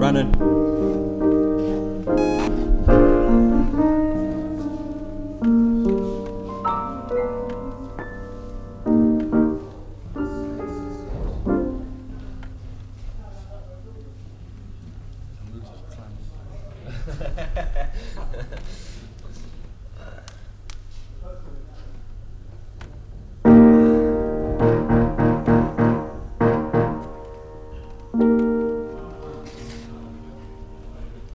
running.